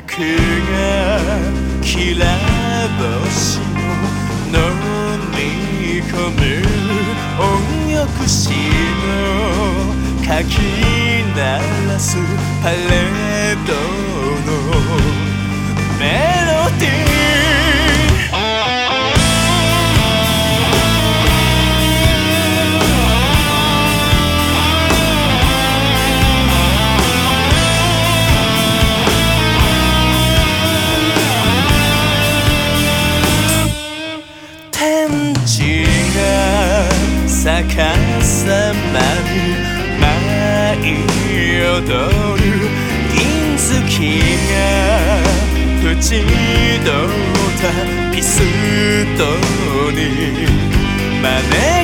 がきら星を飲み込む音浴師のかき鳴らすパレードい踊る銀月が縁取ったピストに招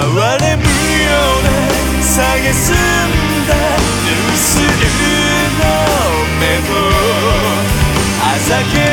哀れむような下げすんだ。ルスルの目とあざけ